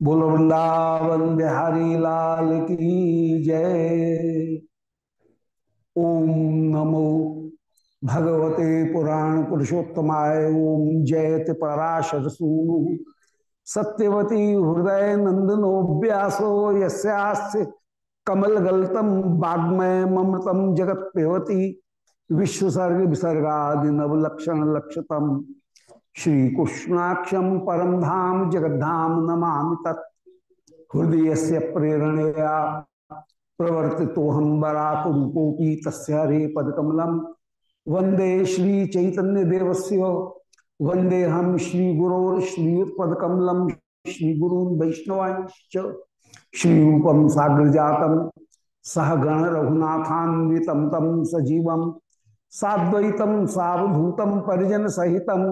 बोल वृंदावन बिहारी लाल की जय। ओम नमो भगवते पुराण पुरुषोत्तमाय ओम जयति पराशर सूनु सत्यवती हृदय नंदनो व्यासो यस्यास्य कमल गलतम वाग्मय ममृतम जगत विश्वसर्ग विसर्गा नवलक्षण लक्षतम। श्री कृष्णाक्षम परम धाम जगद्धाम नमा तत्। हृदय से प्रेरणया प्रवर्ति तो हम बराक रूपोपी तस्रे पदकमलम वंदे श्री चैतन्य देवस्य वंदे हम श्री गुरोर श्रीयुत्पकमलम श्री गुरु वैष्णवांश्च। श्री रूपम सागर जातम सह गण रघुनाथान्वितम तम सजीवम साद्वैतम सावधूतम परिजन सहितम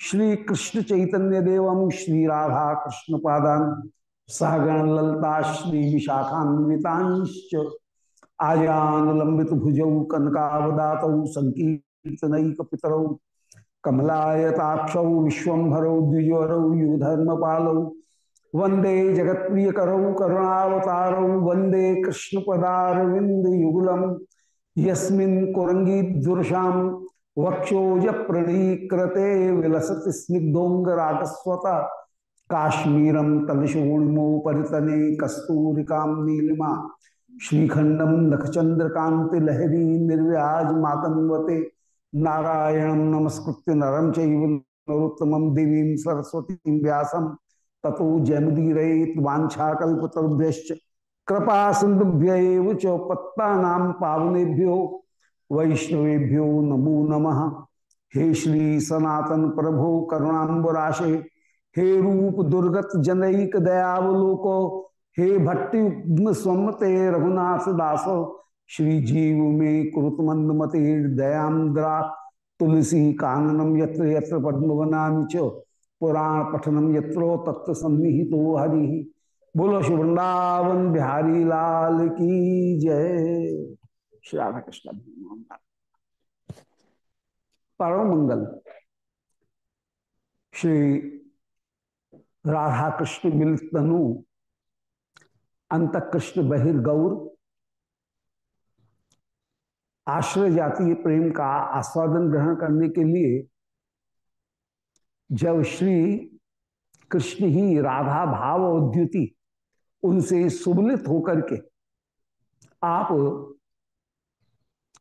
श्री कृष्ण चैतन्य देवम श्री राधा कृष्ण पादान सहगण ललता श्री विशाखान्वितांश्च आजानुलंबित भुजौ कनकावदात संकीर्तनक पितरौ कमलायताक्षौ, विश्वभरौ द्विजवरौ युधर्म पालौ वंदे जगत करुणावतारौ वंदे कृष्ण पदारविंद युगलम यस्मिन् कुरंगी दुर्शाम वक्षोज प्रणीकृते विलसति स्निग्धोंगरागस्वता काश्मीरम तलशोणिमो परितने कस्तूरिका नीलिमा। श्रीखंडम नखचंद्रकांति लहरी निर्व्याज मातन्वते नारायण नमस्कृत्य नरम चरोत्तम देवी सरस्वती व्यासम ततो जयमुदीर वाछाकुभ्य कृपा सिंधुभ्य पत्ता पावनेभ्यो। वैष्णवेभ्यो नमो नमः। हे श्री सनातन प्रभो करुणाबराशे हे रूप दुर्गत जनक दयावलोको, हे भट्टी स्वमते रघुनाथ दासो, श्री जीव में मंद मते दयाद्रा तुलसी काननम यत्र यत्र पद्मवना च, पुराण पठनम यत्रो तत्व सन्निहितो हरि। बोलो श्री वृंदावन बिहारी लाल की जय। श्री राधा कृष्ण। परम मंगल श्री राधा कृष्ण मिलित तनु अंत कृष्ण बहिर्गौर आश्रय जातीय प्रेम का आस्वादन ग्रहण करने के लिए जब श्री कृष्ण ही राधा भाव उद्युति उनसे सुबलित होकर के आप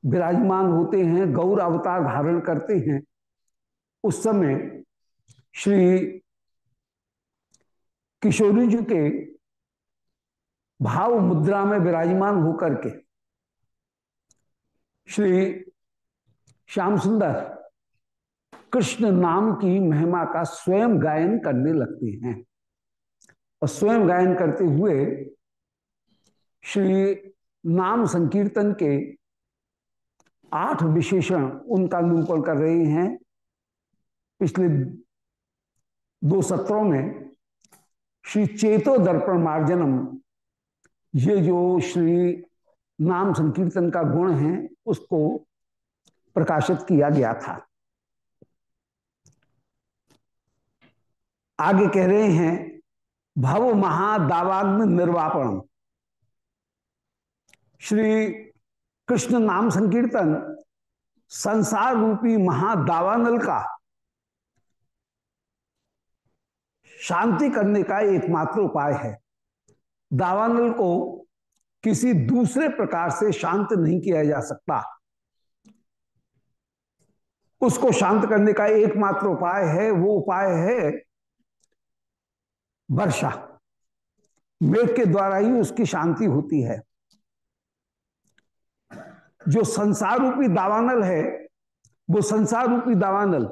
विराजमान होते हैं, गौर अवतार धारण करते हैं। उस समय श्री किशोरी जी के भाव मुद्रा में विराजमान होकर के श्री श्याम सुंदर कृष्ण नाम की महिमा का स्वयं गायन करने लगते हैं। और स्वयं गायन करते हुए श्री नाम संकीर्तन के आठ विशेषण उनका निरूपण कर रहे हैं। पिछले दो सत्रों में श्री चेतो दर्पण मार्जनम, ये जो श्री नाम संकीर्तन का गुण है, उसको प्रकाशित किया गया था। आगे कह रहे हैं, भव महादावाग्न निर्वापणम। श्री कृष्ण नाम संकीर्तन, संसार रूपी महादावानल का शांति करने का एकमात्र उपाय है। दावानल को किसी दूसरे प्रकार से शांत नहीं किया जा सकता। उसको शांत करने का एकमात्र उपाय है, वो उपाय है वर्षा। मेघ के द्वारा ही उसकी शांति होती है। जो संसार रूपी दावानल है वो संसार रूपी दावानल।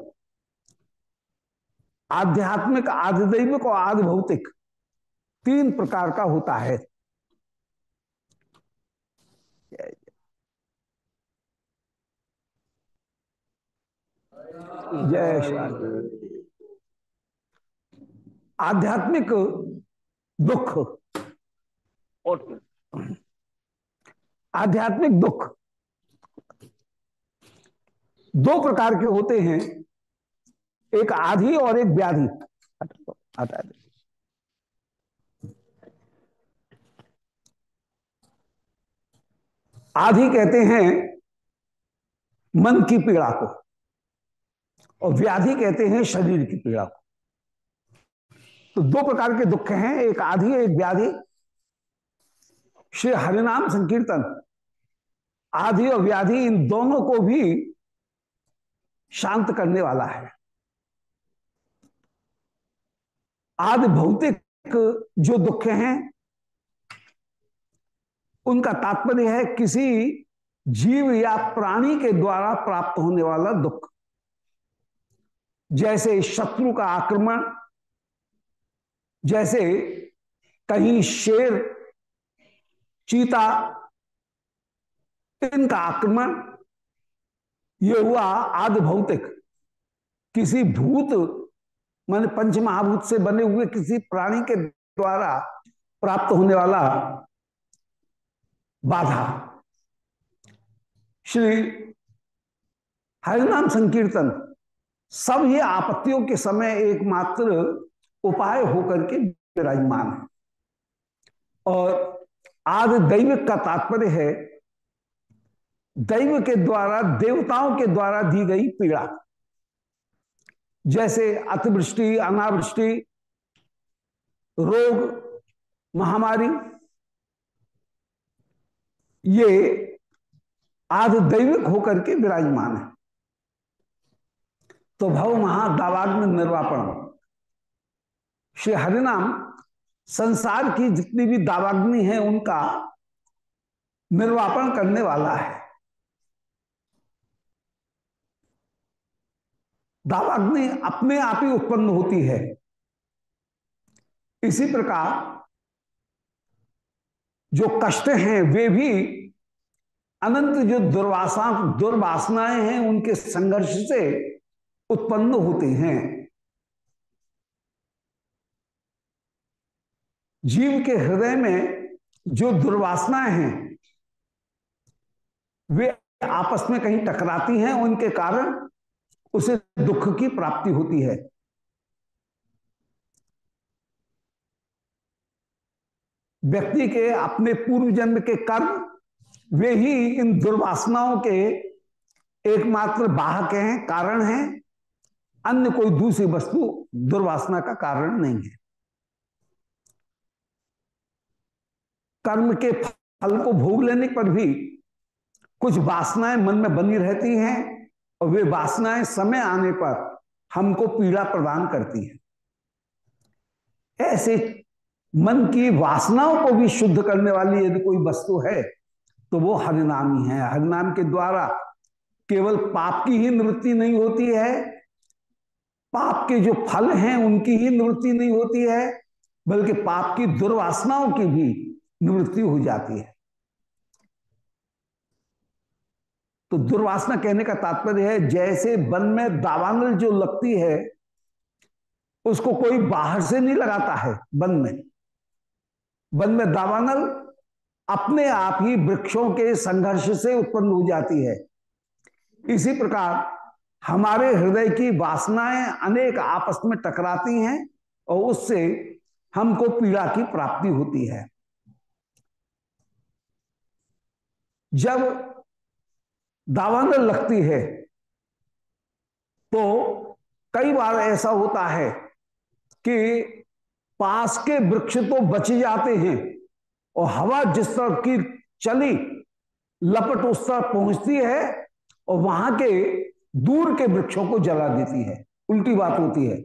आध्यात्मिक आधिदैविक और आदि भौतिक तीन प्रकार का होता है। जय आध्यात्मिक दुख। और आध्यात्मिक दुख। दो प्रकार के होते हैं एक आधि और एक व्याधि। हटा दे आधि कहते हैं मन की पीड़ा को और व्याधि कहते हैं शरीर की पीड़ा को। तो दो प्रकार के दुख हैं एक आधि एक व्याधि। श्री हरिनाम संकीर्तन आधि और व्याधि इन दोनों को भी शांत करने वाला है। आदि भौतिक जो दुख हैं, उनका तात्पर्य है किसी जीव या प्राणी के द्वारा प्राप्त होने वाला दुख। जैसे शत्रु का आक्रमण, जैसे कहीं शेर, चीता, इनका आक्रमण ये हुआ आदि भौतिक। किसी भूत, मान पंच महाभूत से बने हुए किसी प्राणी के द्वारा प्राप्त होने वाला बाधा। श्री हरिनाम संकीर्तन, सब ये आपत्तियों के समय एकमात्र उपाय होकर के विराजमान है। और आदि दैविक का तात्पर्य है दैव के द्वारा देवताओं के द्वारा दी गई पीड़ा। जैसे अतिवृष्टि अनावृष्टि रोग महामारी ये आदि दैविक होकर के विराजमान है। तो भव में निर्वापण। श्री हरिनाम संसार की जितनी भी दावाग्नि है उनका निर्वापण करने वाला है। दावाग्नि अपने आप ही उत्पन्न होती है। इसी प्रकार जो कष्ट हैं, वे भी अनंत जो दुर्वासा, दुर्वासनाएँ हैं, उनके संघर्ष से उत्पन्न होते हैं। जीव के हृदय में जो दुर्वासनाएँ हैं, वे आपस में कहीं टकराती हैं, उनके कारण उसे दुख की प्राप्ति होती है। व्यक्ति के अपने पूर्व जन्म के कर्म, वे ही इन दुर्वासनाओं के एकमात्र वाहक हैं, कारण हैं। अन्य कोई दूसरी वस्तु दुर्वासना का कारण नहीं है। कर्म के फल को भोग लेने पर भी कुछ वासनाएँ मन में बनी रहती हैं। और वे वासनाएँ समय आने पर हमको पीड़ा प्रदान करती हैं। ऐसे मन की वासनाओं को भी शुद्ध करने वाली यदि कोई वस्तु है तो वो हरिनाम ही। है हरिनाम के द्वारा केवल पाप की ही निवृत्ति नहीं होती है, पाप के जो फल हैं उनकी ही निवृत्ति नहीं होती है, बल्कि पाप की दुर्वासनाओं की भी निवृत्ति हो जाती है। तो दुर्वासना कहने का तात्पर्य है, जैसे वन में दावानल जो लगती है, उसको कोई बाहर से नहीं लगाता है वन में। वन में दावानल अपने आप ही वृक्षों के संघर्ष से उत्पन्न हो जाती है। इसी प्रकार हमारे हृदय की वासनाएँ अनेक आपस में टकराती हैं और उससे हमको पीड़ा की प्राप्ति होती है। जब दावानल लगती है। तो कई बार ऐसा होता है कि पास के वृक्ष तो बच जाते हैं और हवा जिस तरह की चली, लपट उस तरह पहुँचती है और वहाँ के दूर के वृक्षों को जला देती है। उल्टी बात होती है,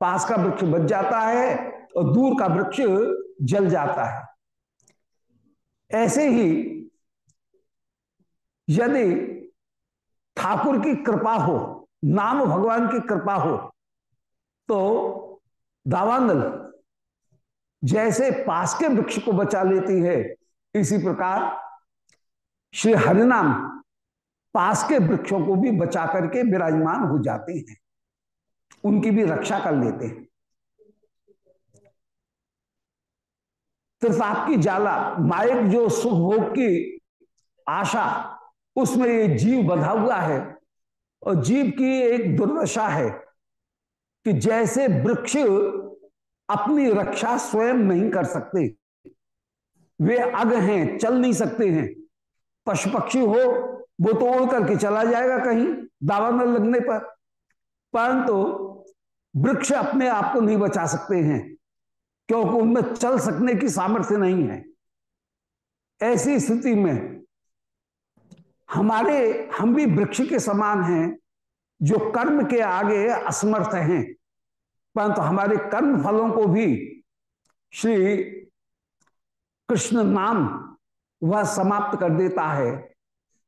पास का वृक्ष बच जाता है और दूर का वृक्ष जल जाता है। ऐसे ही यदि ठाकुर की कृपा हो, नाम भगवान की कृपा हो तो दावानल जैसे पास के वृक्ष को बचा लेती है। इसी प्रकार श्री हरिनाम पास के वृक्षों को भी बचा करके विराजमान हो जाते हैं। उनकी भी रक्षा कर लेते हैं। त्रिताप की जाला, मायक जो सुख भोग की आशा उसमें ये जीव बधा हुआ है और जीव की एक दुर्दशा है कि जैसे वृक्ष अपनी रक्षा स्वयं नहीं कर सकते, वे अग हैं, चल नहीं सकते हैं। पशु पक्षी हो, वो तो उड़ करके चला जाएगा कहीं, दावा में लगने पर। परंतु वृक्ष अपने आप को नहीं बचा सकते हैं, क्योंकि उनमें चल सकने की सामर्थ्य नहीं है। ऐसी स्थिति में हमारे, हम भी वृक्ष के समान हैं, जो कर्म के आगे असमर्थ हैं। परंतु तो हमारे कर्म फलों को भी श्री कृष्ण नाम वह समाप्त कर देता है।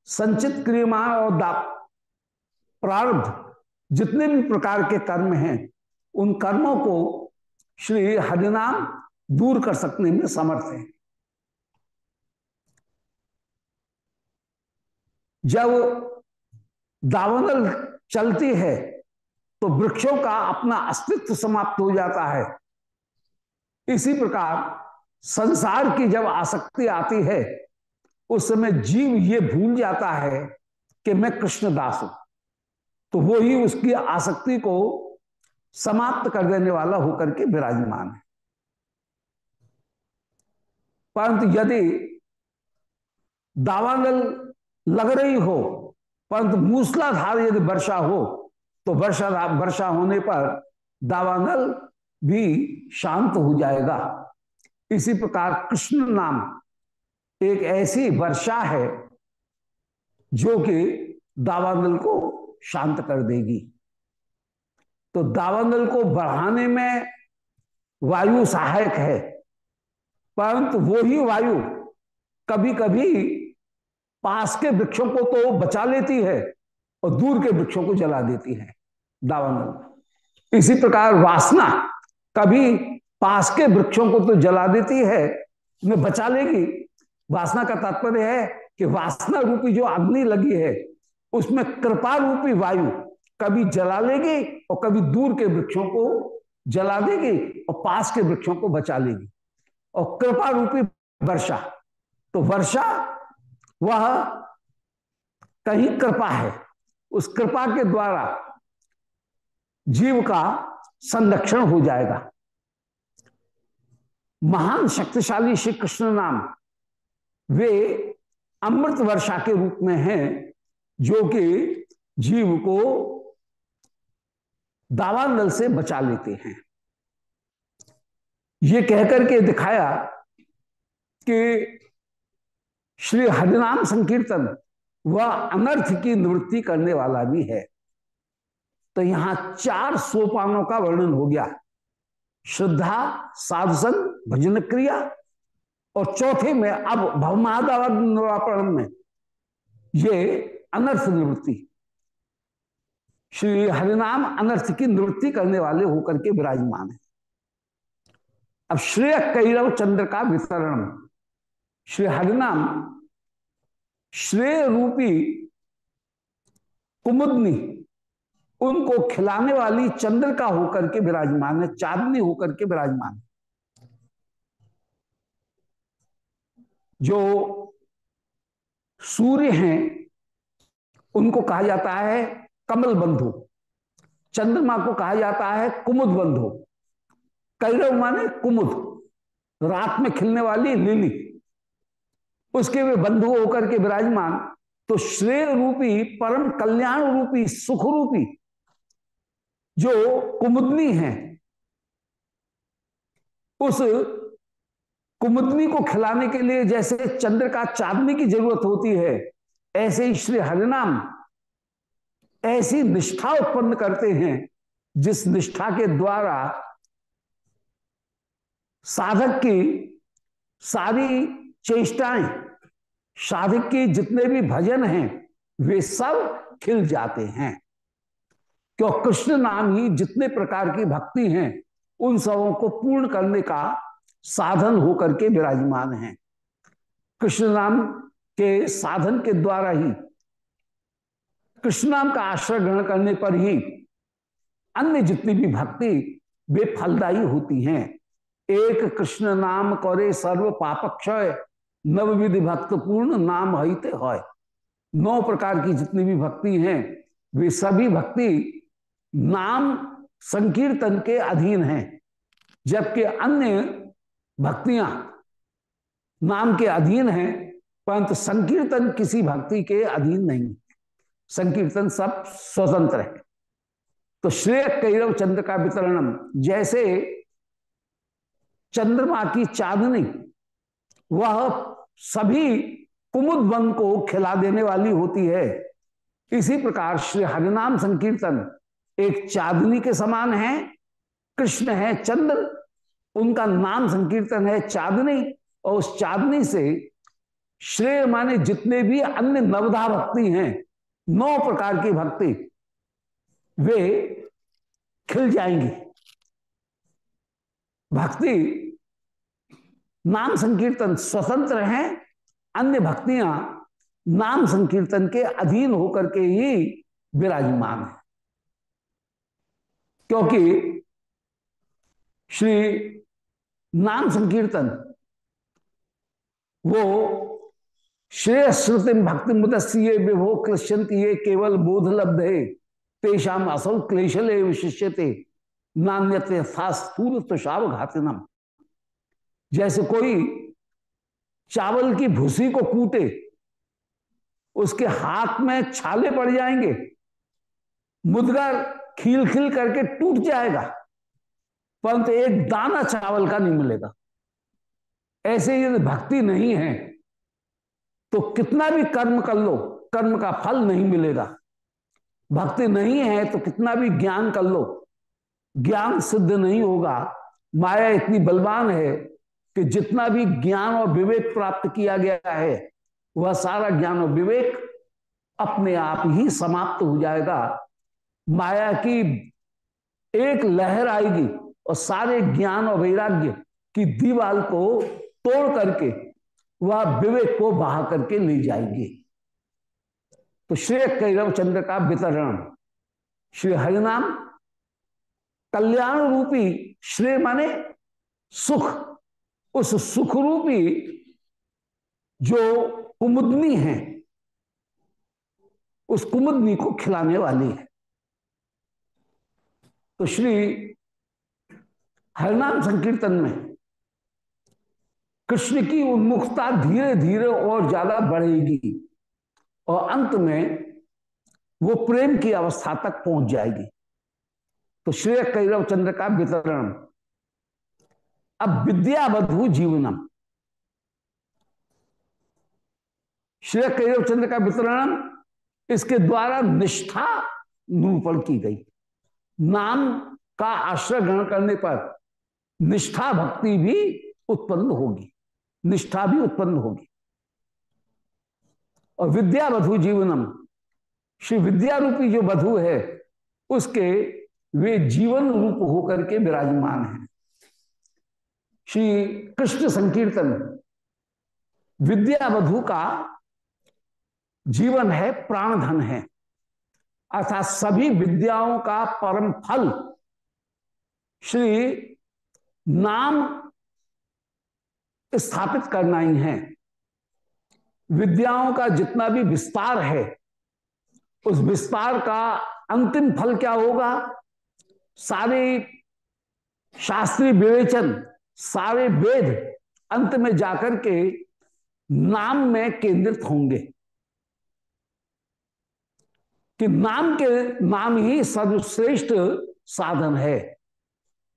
संचित क्रियमा और प्रारब्ध जितने भी प्रकार के कर्म हैं, उन कर्मों को श्री हरिनाम दूर कर सकने में समर्थ है। जब दावनल चलती है तो वृक्षों का अपना अस्तित्व समाप्त हो जाता है। इसी प्रकार संसार की जब आसक्ति आती है, उस समय जीव ये भूल जाता है कि मैं कृष्णदास हूँ। तो वो ही उसकी आसक्ति को समाप्त कर देने वाला होकर के विराजमान है। परंतु यदि दावानल लग रही हो, परंतु मूसलाधार यदि वर्षा हो तो वर्षा वर्षा होने पर दावानल भी शांत हो जाएगा। इसी प्रकार कृष्ण नाम एक ऐसी वर्षा है जो कि दावानल को शांत कर देगी। तो दावानल को बढ़ाने में वायु सहायक है, परंतु वो ही वायु कभी कभी पास के वृक्षों को तो बचा लेती है और दूर के वृक्षों को जला देती है दावानल इसी प्रकार वासना कभी पास के वृक्षों को तो जला देती है, उन्हें बचा लेगी। वासना का तात्पर्य है कि वासना रूपी जो अग्नि लगी है, उसमें कृपा रूपी वायु कभी जला लेगी और कभी दूर के वृक्षों को जला देगी और पास के वृक्षों को बचा लेगी। और कृपा रूपी वर्षा तो वर्षा वह कहीं कृपा है। उस कृपा के द्वारा जीव का संरक्षण हो जाएगा। महान शक्तिशाली श्री कृष्ण नाम वे अमृत वर्षा के रूप में हैं, जो कि जीव को दावानल से बचा लेते हैं। ये कहकर के दिखाया कि श्री हरिनाम संकीर्तन वह अनर्थ की निवृत्ति करने वाला भी है। तो यहाँ चार सोपानों का वर्णन हो गया। श्रद्धा, साधुसन, भजन क्रिया और चौथे में अब भवमादावरण में ये अनर्थ निवृत्ति। श्री हरिनाम अनर्थ की निवृत्ति करने वाले होकर के विराजमान है। अब श्रेय कैरव चंद्र का वितरण। श्री हरिनाम श्रेय रूपी कुमुदनी उनको खिलाने वाली चंद्र का होकर के विराजमान है, चांदनी होकर के विराजमान जो सूर्य हैं, उनको कहा जाता है कमल बंधु। चंद्रमा को कहा जाता है कुमुद बंधु। कैरव माने कुमुद। रात में खिलने वाली लिली। उसके वे बंधु होकर के विराजमान। तो श्रेय रूपी, परम कल्याण रूपी, सुख रूपी जो कुमुदनी है, उस कुमुदनी को खिलाने के लिए जैसे चंद्र का चांदनी की ज़रूरत होती है, ऐसे ही श्री हरिनाम ऐसी निष्ठा उत्पन्न करते हैं, जिस निष्ठा के द्वारा साधक की सारी चेष्टाएँ साधक के जितने भी भजन हैं, वे सब खिल जाते हैं। क्यों? कृष्ण नाम ही जितने प्रकार की भक्ति हैं, उन सबों को पूर्ण करने का साधन होकर के विराजमान है। कृष्ण नाम के साधन के द्वारा ही, कृष्ण नाम का आश्रय ग्रहण करने पर ही अन्य जितनी भी भक्ति, वे फलदायी होती हैं। एक कृष्ण नाम करे सर्व पापक्षय नवविधि भक्त पूर्ण नाम हित है नौ प्रकार की जितनी भी भक्ति हैं, वे सभी भक्ति नाम संकीर्तन के अधीन हैं, जबकि अन्य भक्तियाँ नाम के अधीन हैं, परंतु संकीर्तन किसी भक्ति के अधीन नहीं संकीर्तन सब स्वतंत्र है। तो श्रेय कैरव चंद्र का वितरणम, जैसे चंद्रमा की चांदनी, वह सभी कुमुद वन को खिला देने वाली होती है। इसी प्रकार श्री हरिनाम संकीर्तन एक चांदनी के समान है, कृष्ण है, चंद्र, उनका नाम संकीर्तन है चांदनी, और उस चांदनी से श्रेय माने जितने भी अन्य नवधा भक्ति हैं, नौ प्रकार की भक्ति, वे खिल जाएँगी। भक्ति नाम संकीर्तन स्वतंत्र हैं, अन्य भक्तियाँ नाम संकीर्तन के अधीन होकर के ही विराजमान है। क्योंकि श्री नाम संकीर्तन, वो श्रेय श्रुति भक्ति मुदस्य विभो कृष्यंती ये केवल बोध लब्ध है। तेषाम असौ क्लेशले विशिष्यते, नान्यते स्थूल तुषाव घातिनम जैसे कोई चावल की भूसी को कूटे, उसके हाथ में छाले पड़ जाएँगे मुदगर खिल खिल करके टूट जाएगा, परंतु एक दाना चावल का नहीं मिलेगा। ऐसे यदि भक्ति नहीं है तो कितना भी कर्म कर लो, कर्म का फल नहीं मिलेगा। भक्ति नहीं है तो कितना भी ज्ञान कर लो, ज्ञान सिद्ध नहीं होगा। माया इतनी बलवान है कि जितना भी ज्ञान और विवेक प्राप्त किया गया है, वह सारा ज्ञान और विवेक अपने आप ही समाप्त हो जाएगा। माया की एक लहर आएगी और सारे ज्ञान और वैराग्य की दीवाल को तोड़ करके वह विवेक को बहा करके ले जाएगी। तो श्रेय कैरव चंद्र का वितरण, श्री हरिनाम कल्याण रूपी श्रेय माने सुख उस सुख रूपी जो कुमुदनी है, उस कुमुदनी को खिलाने वाली है। तो श्री हरिनाम संकीर्तन में कृष्ण की उन्मुखता धीरे धीरे और ज़्यादा बढ़ेगी और अंत में वो प्रेम की अवस्था तक पहुँच जाएगी। तो श्रेय कैरव चंद्र का वितरण अब विद्यावधु जीवनम। श्री कैरव चंद्र का वितरण, इसके द्वारा निष्ठा निरूपण की गई। नाम का आश्रय ग्रहण करने पर निष्ठा भक्ति भी उत्पन्न होगी। निष्ठा भी उत्पन्न होगी। और विद्या वधु जीवनम, श्री विद्या रूपी जो वधु है, उसके वे जीवन रूप होकर के विराजमान है। श्री कृष्ण संकीर्तन। विद्यावधु का जीवन है प्राण धन है। अर्थात सभी विद्याओं का परम फल श्री नाम स्थापित करना ही है। विद्याओं का जितना भी विस्तार है, उस विस्तार का अंतिम फल क्या होगा? सारे शास्त्रीय विवेचन सारे वेद अंत में जाकर के नाम में केंद्रित होंगे। कि नाम के नाम ही सर्वश्रेष्ठ साधन है।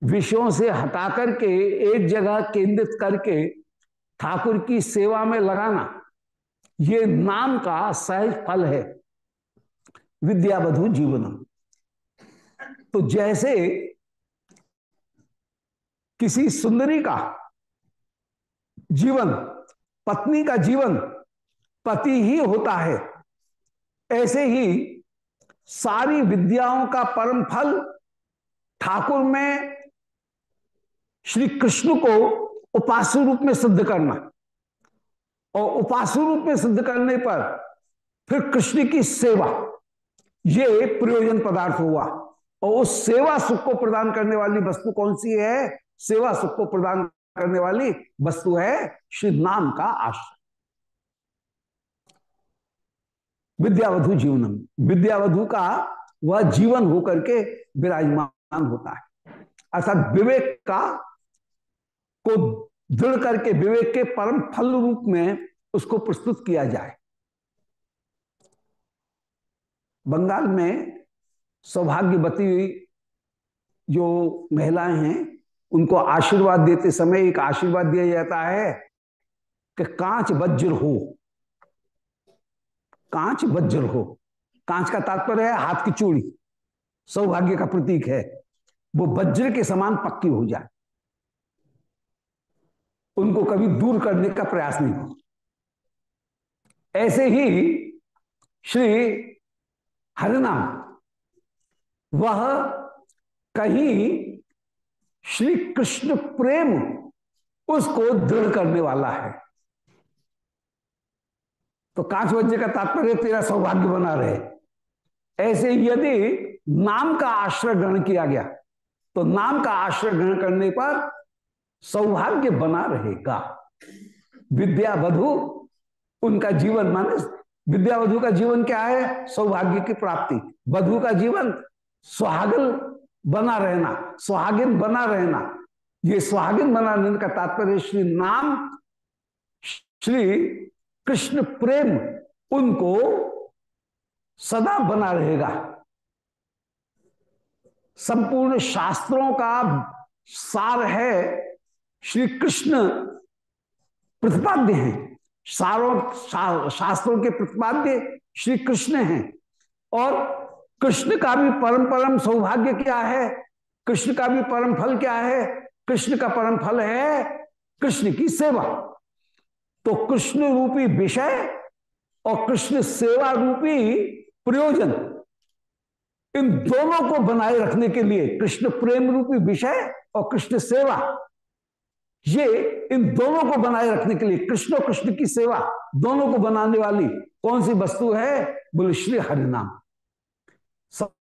विषयों से हटा करके एक जगह केंद्रित करके ठाकुर की सेवा में लगाना, ये नाम का सहज फल है। विद्यावधु जीवनम। तो जैसे किसी सुंदरी का जीवन, पत्नी का जीवन पति ही होता है। ऐसे ही सारी विद्याओं का परम फल ठाकुर में श्री कृष्ण को उपास्य रूप में सिद्ध करना और उपास्य रूप में सिद्ध करने पर फिर कृष्ण की सेवा, ये प्रयोजन पदार्थ हुआ। और उस सेवा सुख को प्रदान करने वाली वस्तु कौन सी है? सेवा सुख को प्रदान करने वाली वस्तु है श्री नाम का आश्रय। विद्यावधु जीवनम। विद्यावधु का वह जीवन होकर के विराजमान होता है। अर्थात विवेक का, को दृढ़ करके विवेक के परम फल रूप में उसको प्रस्तुत किया जाए। बंगाल में सौभाग्यवती जो महिलाएँ हैं उनको आशीर्वाद देते समय एक आशीर्वाद दिया जाता है कि कांच वज्र हो। कांच वज्र हो। कांच का तात्पर्य है हाथ की चूड़ी। सौभाग्य का प्रतीक है। वो वज्र के समान पक्की हो जाए। उनको कभी दूर करने का प्रयास नहीं हो ऐसे ही श्री हरिनाम, वह कहीं श्री कृष्ण प्रेम उसको दृढ़ करने वाला है। तो कांच वज्र का तात्पर्य तेरा सौभाग्य बना रहे। ऐसे यदि नाम का आश्रय ग्रहण किया गया तो नाम का आश्रय ग्रहण करने पर सौभाग्य बना रहेगा। विद्यावधु उनका जीवन माने, विद्यावधु का जीवन क्या है? सौभाग्य की प्राप्ति। वधु का जीवन सुहागल बना रहना सुहागिन बना रहना। ये सुहागिन बना रहने का तात्पर्य श्री नाम श्री कृष्ण प्रेम उनको सदा बना रहेगा। संपूर्ण शास्त्रों का सार है श्री कृष्ण प्रतिपाद्य हैं। सारों शा, शास्त्रों के प्रतिपाद्य श्री कृष्ण हैं। और कृष्ण का भी परम परम सौभाग्य क्या है? कृष्ण का भी परम फल क्या है? कृष्ण का परम फल है कृष्ण की सेवा। तो कृष्ण रूपी विषय और कृष्ण सेवा रूपी प्रयोजन, इन दोनों को बनाए रखने के लिए कृष्ण प्रेम रूपी विषय और कृष्ण सेवा, ये इन दोनों को बनाए रखने के लिए कृष्ण और कृष्ण की सेवा, दोनों को बनाने वाली कौन सी वस्तु है? बोले श्री हरिनाम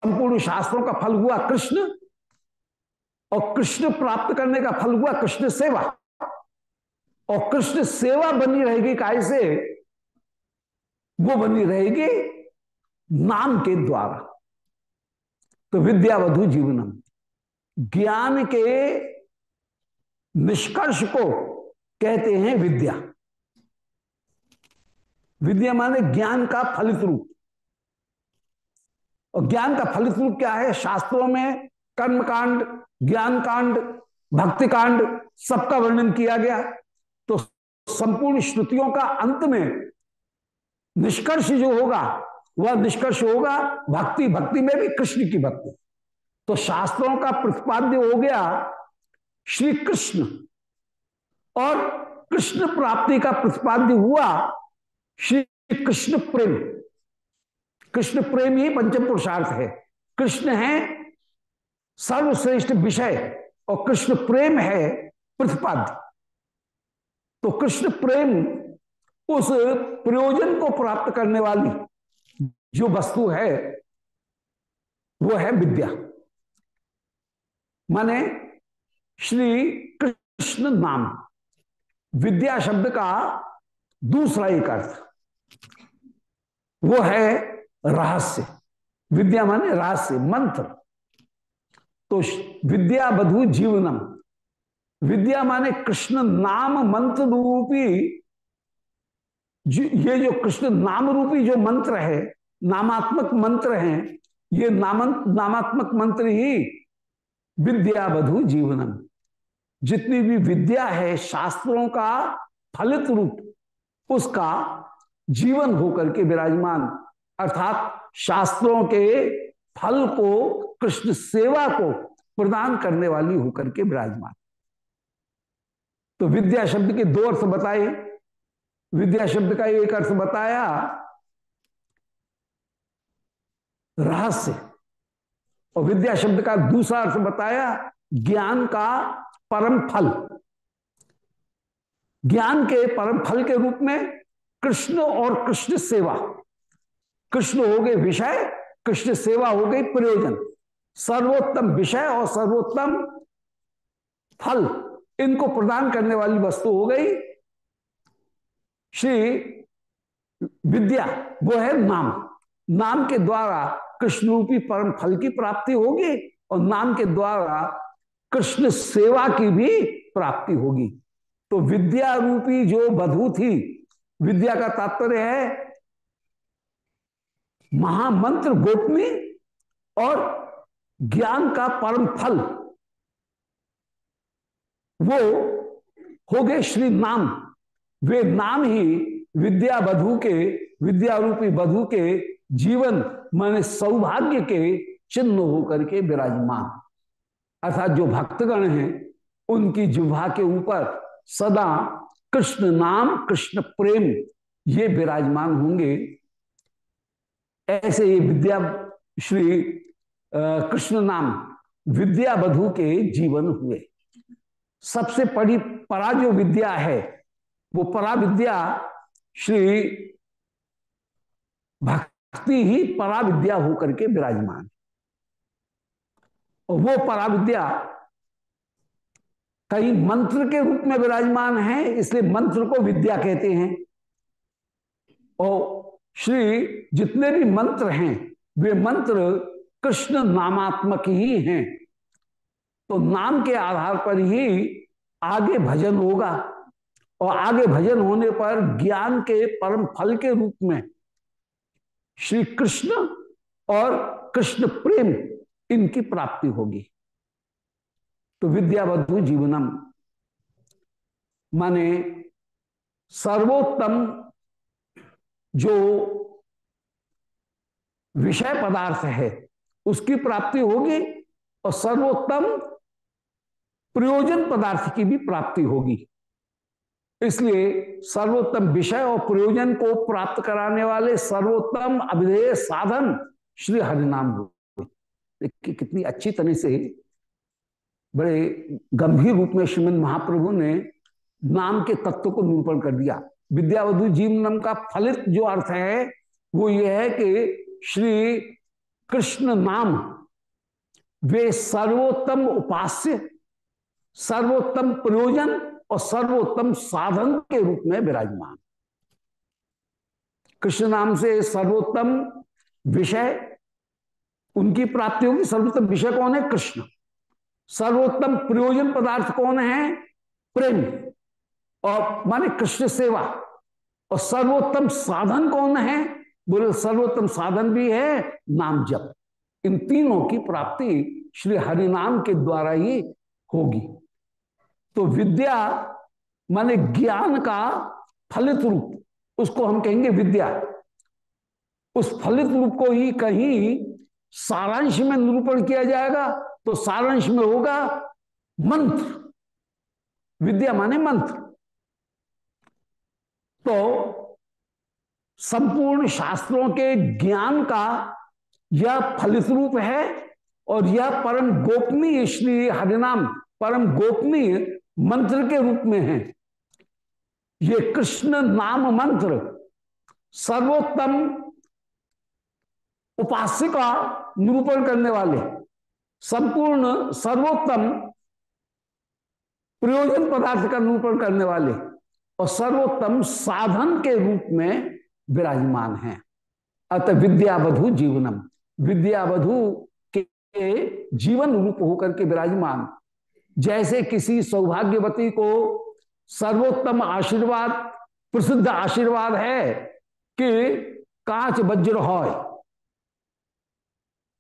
संपूर्ण शास्त्रों का फल हुआ कृष्ण, और कृष्ण प्राप्त करने का फल हुआ कृष्ण सेवा। और कृष्ण सेवा बनी रहेगी काय से? वो बनी रहेगी नाम के द्वारा। तो विद्यावधु जीवनम, ज्ञान के निष्कर्ष को कहते हैं विद्या। विद्या माने ज्ञान का फलित रूप और ज्ञान का फलित रूप क्या है? शास्त्रों में कर्म कांड ज्ञान कांड भक्ति कांड सबका वर्णन किया गया। तो संपूर्ण श्रुतियों का अंत में निष्कर्ष जो होगा, वह निष्कर्ष होगा भक्ति भक्ति में भी कृष्ण की भक्ति। तो शास्त्रों का प्रतिपाद्य हो गया श्री कृष्ण और कृष्ण प्राप्ति का प्रतिपाद्य हुआ श्री कृष्ण प्रेम। कृष्ण प्रेम ही पंचम पुरुषार्थ है। कृष्ण है सर्वश्रेष्ठ विषय और कृष्ण प्रेम है प्रतिपाद्य। तो कृष्ण प्रेम उस प्रयोजन को प्राप्त करने वाली जो वस्तु है, वो है विद्या। माने श्री कृष्ण नाम, विद्या शब्द का दूसरा एक अर्थ, वो है रहस्य। विद्या माने रहस्य, मंत्र। तो विद्या बधु जीवनम। विद्या माने कृष्ण नाम मंत्र रूपी ये जो कृष्ण नाम रूपी जो मंत्र है, नामात्मक मंत्र है, ये नामंत नामात्मक मंत्र ही विद्या बधु जीवनम। जितनी भी विद्या है, शास्त्रों का फलित रूप, उसका जीवन होकर के विराजमान अर्थात शास्त्रों के फल को, कृष्ण सेवा को प्रदान करने वाली होकर के विराजमान। तो विद्या शब्द के दो अर्थ बताए। विद्या शब्द का एक अर्थ बताया, रहस्य। और विद्या शब्द का दूसरा अर्थ बताया, ज्ञान का परम फल। ज्ञान के परम फल के रूप में कृष्ण और कृष्ण सेवा। कृष्ण हो गए विषय, कृष्ण सेवा हो गई प्रयोजन। सर्वोत्तम विषय और सर्वोत्तम फल इनको प्रदान करने वाली वस्तु हो गई श्री विद्या, वो है नाम। नाम के द्वारा कृष्ण रूपी परम फल की प्राप्ति होगी और नाम के द्वारा कृष्ण सेवा की भी प्राप्ति होगी। तो विद्या रूपी जो बधु थी, विद्या का तात्पर्य है महामंत्र गोपनीय और ज्ञान का परम फल, वो हो गए श्री नाम। वे नाम ही विद्या बधु के, विद्या रूपी बधु के जीवन माने सौभाग्य के चिन्ह होकर के विराजमान। अर्थात जो भक्तगण हैं, उनकी जिह्वा के ऊपर सदा कृष्ण नाम, कृष्ण प्रेम, ये विराजमान होंगे। ऐसे ये विद्या श्री कृष्ण नाम विद्या बधु के जीवन हुए। सबसे बड़ी परा जो विद्या है, वो परा विद्या श्री भक्ति ही परा विद्या होकर के विराजमान वो परा विद्या कई मंत्र के रूप में विराजमान है, इसलिए मंत्र को विद्या कहते हैं। और श्री जितने भी मंत्र हैं, वे मंत्र कृष्ण नामात्मक ही हैं। तो नाम के आधार पर ही आगे भजन होगा और आगे भजन होने पर ज्ञान के परम फल के रूप में श्री कृष्ण और कृष्ण प्रेम इनकी प्राप्ति होगी। तो विद्यावधु जीवनम, माने सर्वोत्तम जो विषय पदार्थ है, उसकी प्राप्ति होगी और सर्वोत्तम प्रयोजन पदार्थ की भी प्राप्ति होगी। इसलिए सर्वोत्तम विषय और प्रयोजन को प्राप्त कराने वाले सर्वोत्तम अभिधेय साधन श्री हरिनाम हुए कितनी अच्छी तरह से बड़े गंभीर रूप में श्रीमद महाप्रभु ने नाम के तत्व को निरूपण कर दिया। विद्यावधु जीवनम का फलित जो अर्थ है, वो ये है कि श्री कृष्ण नाम, वे सर्वोत्तम उपास्य, सर्वोत्तम प्रयोजन और सर्वोत्तम साधन के रूप में विराजमान। कृष्ण नाम से सर्वोत्तम विषय, उनकी प्राप्ति होगी। सर्वोत्तम विषय कौन है? कृष्ण। सर्वोत्तम प्रयोजन पदार्थ कौन है? प्रेम। और माने कृष्ण सेवा। और सर्वोत्तम साधन कौन है? बोले, सर्वोत्तम साधन भी है नाम जप। इन तीनों की प्राप्ति श्री हरिनाम के द्वारा ही होगी। तो विद्या माने ज्ञान का फलित रूप, उसको हम कहेंगे विद्या। उस फलित रूप को ही कहीं सारांश में निरूपण किया जाएगा तो सारांश में होगा मंत्र। विद्या माने मंत्र। तो संपूर्ण शास्त्रों के ज्ञान का यह फलित रूप है और यह परम गोपनीय श्री हरिनाम परम गोपनीय मंत्र के रूप में है। ये कृष्ण नाम मंत्र सर्वोत्तम उपास्य का निरूपण करने वाले, संपूर्ण सर्वोत्तम प्रयोजन पदार्थ का निरूपण करने वाले और सर्वोत्तम साधन के रूप में विराजमान है। अतः विद्यावधु जीवनम। विद्यावधु के जीवन रूप होकर के विराजमान। जैसे किसी सौभाग्यवती को सर्वोत्तम आशीर्वाद, प्रसिद्ध आशीर्वाद है कि कांच वज्र हो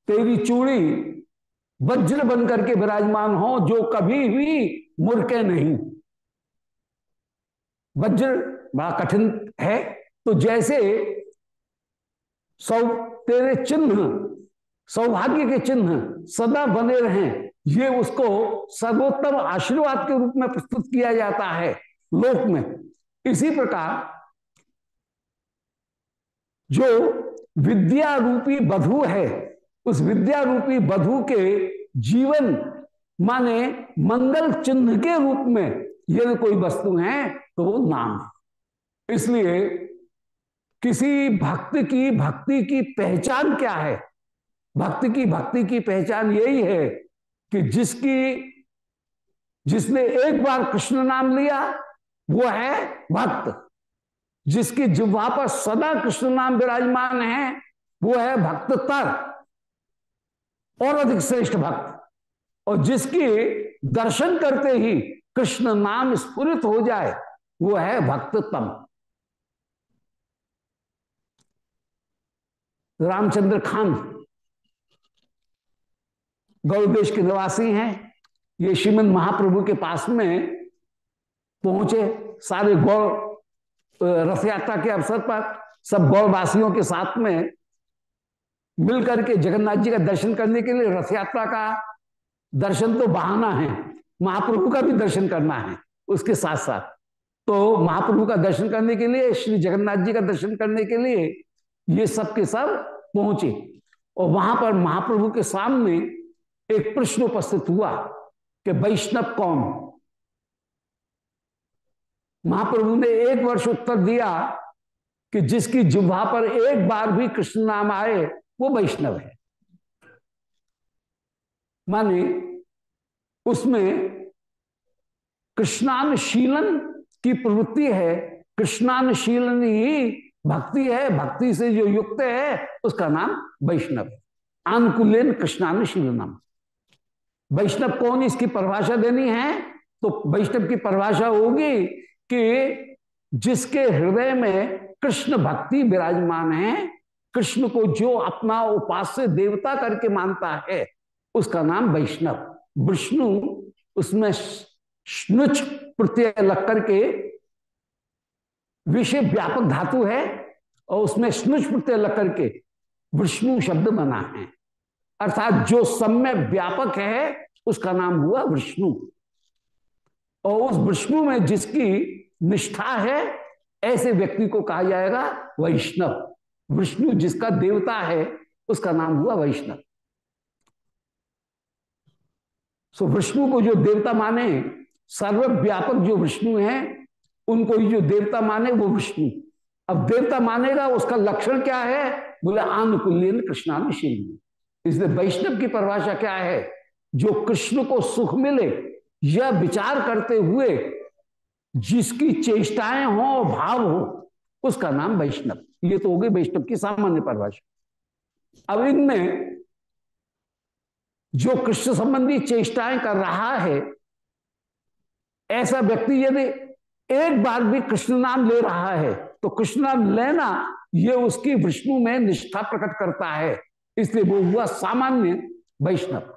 तेरी चूड़ी वज्र बनकर के विराजमान हो जो कभी भी मुरके नहीं। वज्र बड़ा कठिन है। तो जैसे सौ तेरे चिन्ह, सौभाग्य के चिन्ह सदा बने रहें, ये उसको सर्वोत्तम आशीर्वाद के रूप में प्रस्तुत किया जाता है लोक में। इसी प्रकार जो विद्या रूपी बधु है, उस विद्या रूपी बधु के जीवन माने मंगल चिन्ह के रूप में यदि कोई वस्तु है। तो वो नाम है। इसलिए किसी भक्त की, भक्ति की पहचान क्या है? भक्त की, भक्ति की पहचान यही है कि जिसकी, जिसने एक बार कृष्ण नाम लिया, वो है भक्त। जिसकी जिह्वा पर सदा कृष्ण नाम विराजमान है, वो है भक्त तर और अधिक श्रेष्ठ भक्त। और जिसकी दर्शन करते ही कृष्ण नाम स्फुरित हो जाए वो है भक्ततम रामचंद्र खान गौरदेश के निवासी हैं। ये श्रीमद महाप्रभु के पास में पहुँचे सारे गौर रथ यात्रा के अवसर पर सब गौरवासियों के साथ में मिलकर के जगन्नाथ जी का दर्शन करने के लिए रथ यात्रा का दर्शन तो बहाना है। महाप्रभु का भी दर्शन करना है उसके साथ साथ तो महाप्रभु का दर्शन करने के लिए, श्री जगन्नाथ जी का दर्शन करने के लिए ये सब के सब पहुँचे। और वहाँ पर महाप्रभु के सामने एक प्रश्न उपस्थित हुआ कि वैष्णव कौन? महाप्रभु ने एक वर्ष उत्तर दिया कि जिसकी जुब्हा पर एक बार भी कृष्ण नाम आए, वो वैष्णव है। माने उसमें कृष्णानुशीलन की प्रवृत्ति है, कृष्णानुशीलन ही भक्ति है, भक्ति से जो युक्त है, उसका नाम वैष्णव आनुकूलन कृष्णानुशीलनम। वैष्णव कौन इसकी परिभाषा देनी है। तो वैष्णव की परिभाषा होगी कि जिसके हृदय में कृष्ण भक्ति विराजमान है, कृष्ण को जो अपना उपास्य देवता करके मानता है, उसका नाम वैष्णव। विष्णु उसमें स्नुच प्रत्यय लग करके विषय व्यापक धातु है और उसमें स्नुच प्रत्यय लग करके विष्णु शब्द बना है। अर्थात जो समय व्यापक है, उसका नाम हुआ विष्णु। और उस विष्णु में जिसकी निष्ठा है, ऐसे व्यक्ति को कहा जाएगा वैष्णव। विष्णु जिसका देवता है, उसका नाम हुआ वैष्णव। सो विष्णु को जो देवता माने सर्वव्यापक जो विष्णु है, उनको ही जो देवता माने वो विष्णु। अब देवता मानेगा, उसका लक्षण क्या है? बोले आनुकूल्य कृष्णानुशील। इसलिए वैष्णव की परिभाषा क्या है? जो कृष्ण को सुख मिले, यह विचार करते हुए जिसकी चेष्टाएँ हो भाव हो, उसका नाम वैष्णव। ये तो हो गई वैष्णव की सामान्य परिभाषा। अब इनमें जो कृष्ण संबंधी चेष्टाएँ कर रहा है ऐसा व्यक्ति यदि एक बार भी कृष्ण नाम ले रहा है तो कृष्ण नाम लेना यह उसकी विष्णु में निष्ठा प्रकट करता है। इसलिए वो हुआ सामान्य वैष्णव।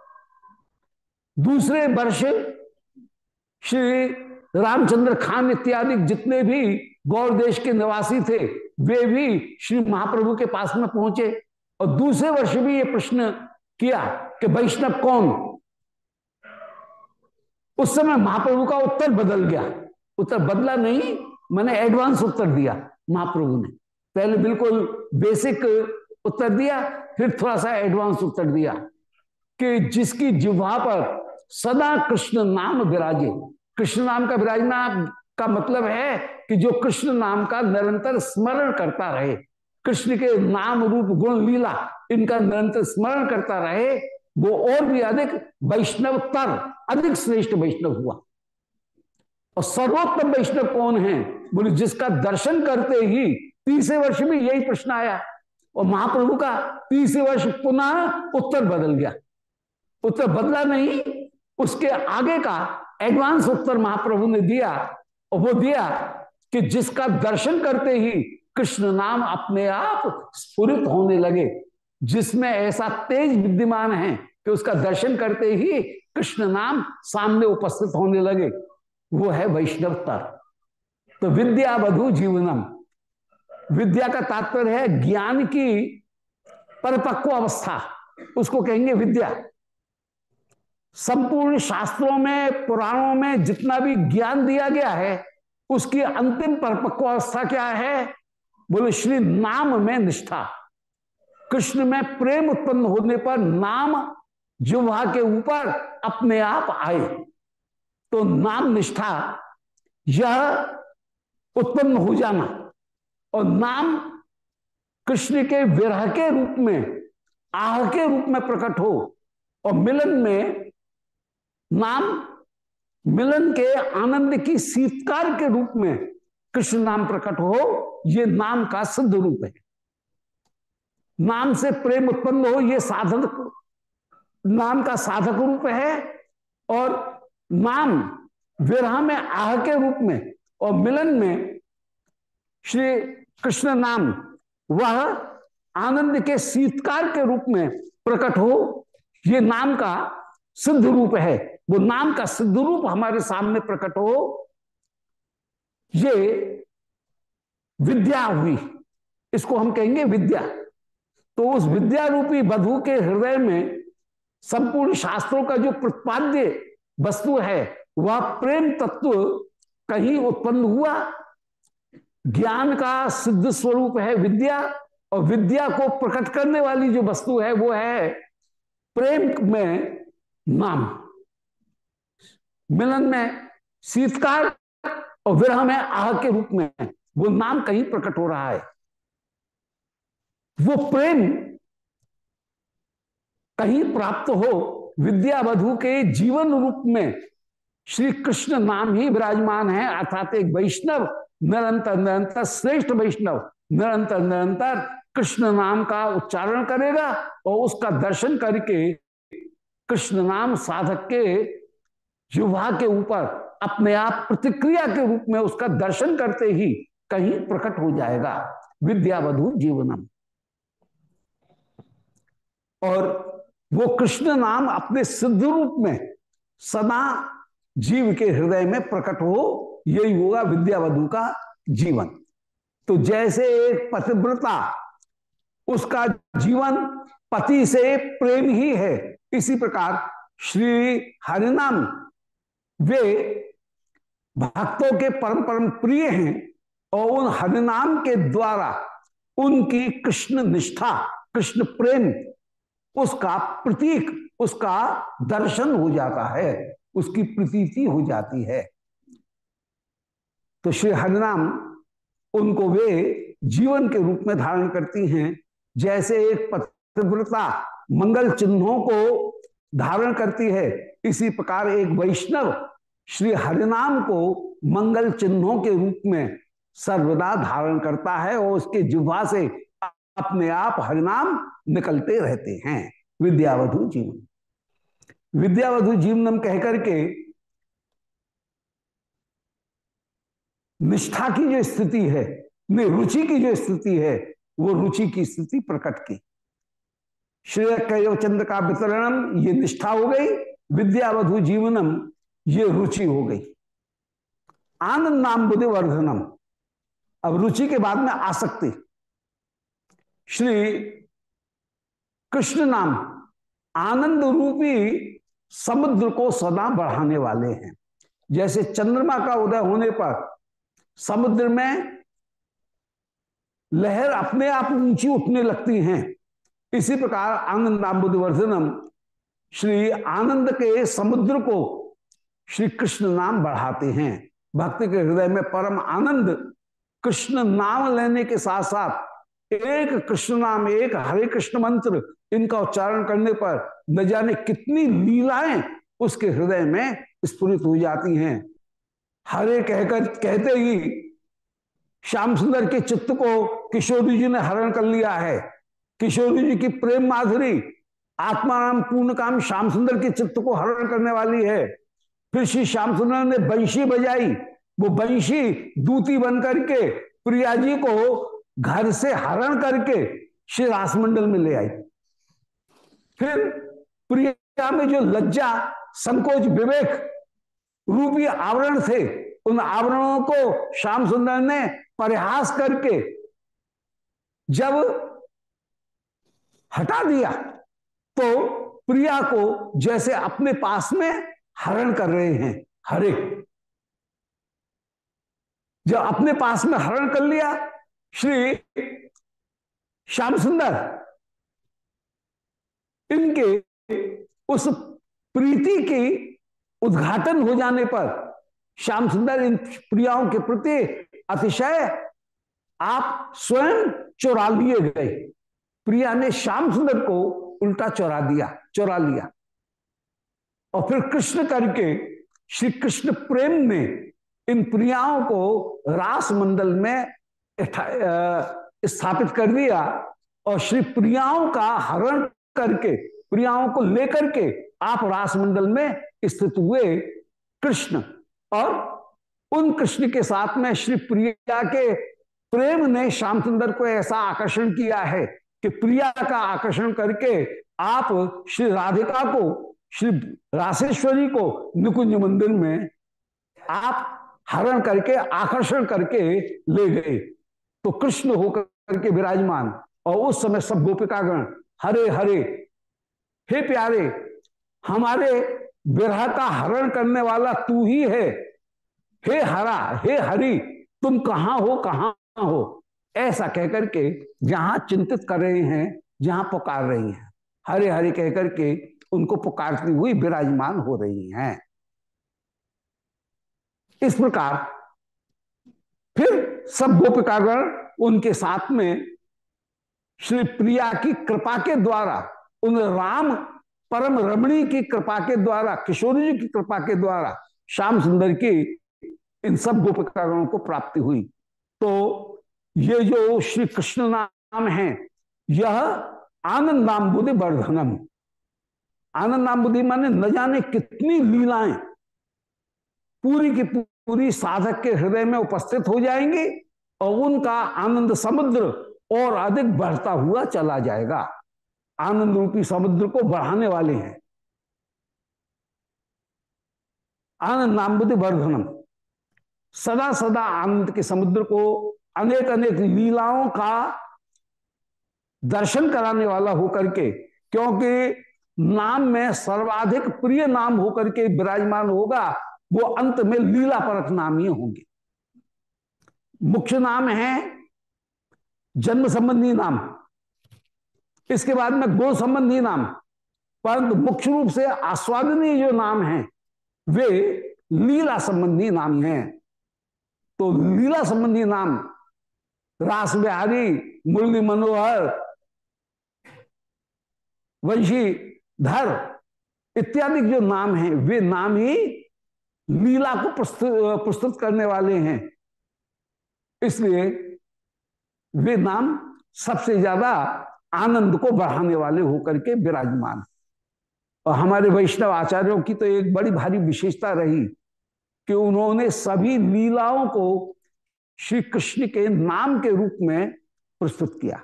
दूसरे वर्ष श्री रामचंद्र खान इत्यादि जितने भी गौर देश के निवासी थे, वे भी श्री महाप्रभु के पास में पहुँचे। और दूसरे वर्ष भी ये प्रश्न किया कि वैष्णव कौन? उस समय महाप्रभु का उत्तर बदल गया। उत्तर बदला नहीं, मैंने एडवांस उत्तर दिया महाप्रभु ने। पहले बिल्कुल बेसिक उत्तर दिया, फिर थोड़ा सा एडवांस उत्तर दिया कि जिसकी जिह्वा पर सदा कृष्ण नाम विराजे। कृष्ण नाम का विराजना का मतलब है कि जो कृष्ण नाम का निरंतर स्मरण करता रहे। कृष्ण के नाम रूप गुण लीला, इनका निरंतर स्मरण करता रहे वो और भी अधिक वैष्णव तर अधिक श्रेष्ठ वैष्णव हुआ। और सर्वोत्तम वैष्णव कौन है? बोले, जिसका दर्शन करते ही तीसरे वर्ष में यही प्रश्न आया। और महाप्रभु का तीसरे वर्ष पुनः उत्तर बदल गया। उत्तर बदला नहीं, उसके आगे का एडवांस उत्तर महाप्रभु ने दिया। और वो दिया कि जिसका दर्शन करते ही कृष्ण नाम अपने आप स्फुरित होने लगे। जिसमें ऐसा तेज विद्यमान है कि उसका दर्शन करते ही कृष्ण नाम सामने उपस्थित होने लगे। वो है वैष्णवतर तो विद्या वधु जीवनम। विद्या का तात्पर्य है ज्ञान की परिपक्व अवस्था। उसको कहेंगे विद्या। संपूर्ण शास्त्रों में, पुराणों में जितना भी ज्ञान दिया गया है, उसकी अंतिम परिपक्व अवस्था क्या है? बोले, श्री नाम में निष्ठा। कृष्ण में प्रेम उत्पन्न होने पर नाम जुहा के ऊपर अपने आप आए। तो नाम निष्ठा, यह उत्पन्न हो जाना। और नाम कृष्ण के विरह के रूप में, आह के रूप में प्रकट हो और मिलन में, नाम मिलन के आनंद की शीतकार के रूप में कृष्ण नाम प्रकट हो, ये नाम का सिद्ध रूप है। नाम से प्रेम उत्पन्न हो, ये साधक नाम का साधक रूप है और नाम विरह में, आह के रूप में और मिलन में श्री कृष्ण नाम, वह आनंद के शीतकार के रूप में प्रकट हो, ये नाम का सिद्ध रूप है। वो नाम का सिद्ध रूप हमारे सामने प्रकट हो, ये विद्या हुई। इसको हम कहेंगे विद्या। तो उस विद्या रूपी बधु के हृदय में संपूर्ण शास्त्रों का जो प्रतिपाद्य वस्तु है, वह प्रेम तत्व कहीं उत्पन्न हुआ? ज्ञान का सिद्ध स्वरूप है विद्या, और विद्या को प्रकट करने वाली जो वस्तु है, वो है प्रेम में नाम। मिलन में शीतकाल और विरह में आह के रूप में वो नाम कहीं प्रकट हो रहा है। वो प्रेम कहीं प्राप्त हो, विद्यावधु के जीवन रूप में श्री कृष्ण नाम ही विराजमान है, अर्थात एक वैष्णव, निरंतर निरंतर श्रेष्ठ वैष्णव, निरंतर निरंतर कृष्ण नाम का उच्चारण करेगा और उसका दर्शन करके कृष्ण नाम साधक के युवा के ऊपर, अपने आप प्रतिक्रिया के रूप में उसका दर्शन करते ही कहीं प्रकट हो जाएगा। विद्यावधु जीवनम। और वो कृष्ण नाम अपने सिद्ध रूप में सदा जीव के हृदय में प्रकट हो, यही होगा विद्यावधु का जीवन। तो जैसे एक पतिव्रता, उसका जीवन पति से प्रेम ही है, इसी प्रकार श्री हरिनाम, वे भक्तों के परम परम प्रिय हैं और उन हरिनाम के द्वारा उनकी कृष्ण निष्ठा, कृष्ण प्रेम उसका प्रतीक, उसका दर्शन हो जाता है, उसकी प्रतीति हो जाती है। तो श्री हरिनाम उनको वे जीवन के रूप में धारण करती हैं, जैसे एक पतिव्रता मंगल चिन्हों को धारण करती है। इसी प्रकार एक वैष्णव श्री हरिनाम को मंगल चिन्हों के रूप में सर्वदा धारण करता है और उसके जुबा से अपने आप हरिनाम निकलते रहते हैं। विद्यावधु जीवन। विद्यावधु जीवनम कहकर के निष्ठा की जो स्थिति है रुचि की जो स्थिति है, वो रुचि की स्थिति प्रकट की। श्रेय कयो चंद्र का वितरणम, ये निष्ठा हो गई। विद्यावधु जीवनम, ये रुचि हो गई। आनंद नाम बुद्धिवर्धनम। अब रुचि के बाद में आसक्ति। श्री कृष्ण नाम आनंद रूपी समुद्र को सदा बढ़ाने वाले हैं। जैसे चंद्रमा का उदय होने पर समुद्र में लहर अपने आप ऊँची उठने लगती हैं। इसी प्रकार आनंदाबुद्धवर्धनम श्री आनंद के समुद्र को श्री कृष्ण नाम बढ़ाते हैं। भक्ति के हृदय में परम आनंद कृष्ण नाम लेने के साथ साथ एक कृष्ण नाम, एक हरे कृष्ण मंत्र इनका उच्चारण करने पर न जाने कितनी लीलाएँ उसके हृदय में स्फुरित हो जाती हैं। हरे कहकर, कहते ही श्याम सुंदर के चित्त को किशोरी जी ने हरण कर लिया है। किशोरी जी की प्रेम माधुरी आत्माराम पूर्ण काम श्याम सुंदर के चित्त को हरण करने वाली है। फिर श्री श्याम सुंदर ने बंशी बजाई। वो बंशी दूती बन करके प्रिया जी को घर से हरण करके श्री रासमंडल में ले आई। फिर प्रिया में जो लज्जा, संकोच, विवेक, रूपी आवरण थे, उन आवरणों को श्याम सुंदर ने परिहास करके जब हटा दिया तो प्रिया को जैसे अपने पास में हरण कर रहे हैं, हरे। जब अपने पास में हरण कर लिया श्री श्याम सुंदर इनके उस प्रीति की उद्घाटन हो जाने पर श्याम सुंदर इन प्रियाओं के प्रति अतिशय आप स्वयं चोरा लिए गए। प्रिया ने श्याम सुंदर को उल्टा चोरा दिया, चोरा लिया। और फिर कृष्ण करके श्री कृष्ण प्रेम ने इन प्रियाओं को रास मंडल में स्थापित कर दिया और श्री प्रियाओं का हरण करके, प्रियाओं को लेकर के आप रास मंडल में स्थित हुए कृष्ण और उन कृष्ण के साथ में श्री प्रिया के प्रेम ने श्याम सुंदर को ऐसा आकर्षण किया है कि प्रिया का आकर्षण करके आप श्री राधिका को, श्री राशेश्वरी को निकुंज मंदिर में आप हरण करके, आकर्षण करके ले गए। तो कृष्ण होकर के विराजमान। और उस समय सब गोपिकागण, हरे हरे, हे प्यारे, हमारे विरह का हरण करने वाला तू ही है। हे हरा, हे हरि, तुम कहाँ हो कहाँ हो? ऐसा कहकर के जहाँ चिंतित कर रहे हैं, जहाँ पुकार रही हैं। हरे हरे कहकर के उनको पुकारती हुई विराजमान हो रही हैं। इस प्रकार फिर सब गोपिकागण उनके साथ में श्री प्रिया की कृपा के द्वारा, उन राम परम रमणी की कृपा के द्वारा, किशोरी जी की कृपा के द्वारा श्याम सुंदर की इन सब गोपिकागणों को प्राप्ति हुई। तो ये जो श्री कृष्ण नाम है, यह आनंद नाम बुद्धि वर्धनम। आनंद नाम बुद्धि माने न जाने कितनी लीलाएँ, पूरी की पूरी साधक के हृदय में उपस्थित हो जाएँगी और उनका आनंद समुद्र और अधिक बढ़ता हुआ चला जाएगा। आनंद रूपी समुद्र को बढ़ाने वाले हैं। आनंद नाम बुद्धि वर्धनम सदा सदा आनंद के समुद्र को अनेक अनेक लीलाओं का दर्शन कराने वाला होकर के, क्योंकि नाम में सर्वाधिक प्रिय नाम होकर के विराजमान होगा। वो अंत में लीला परक नाम ही होंगे। मुख्य नाम है जन्म संबंधी नाम। इसके बाद में गो संबंधी नाम। परंतु मुख्य रूप से आस्वादनीय जो नाम है, वे लीला संबंधी नाम हैं। तो लीला संबंधी नाम, रास बिहारी, मुरली मनोहर, वंशी धर, इत्यादि जो नाम हैं, वे नाम ही लीला को प्रस्तुत करने वाले हैं। इसलिए वे नाम सबसे ज़्यादा आनंद को बढ़ाने वाले होकर के विराजमान। और हमारे वैष्णव आचार्यों की तो एक बड़ी भारी विशेषता रही कि उन्होंने सभी लीलाओं को श्री कृष्ण के नाम के रूप में प्रस्तुत किया।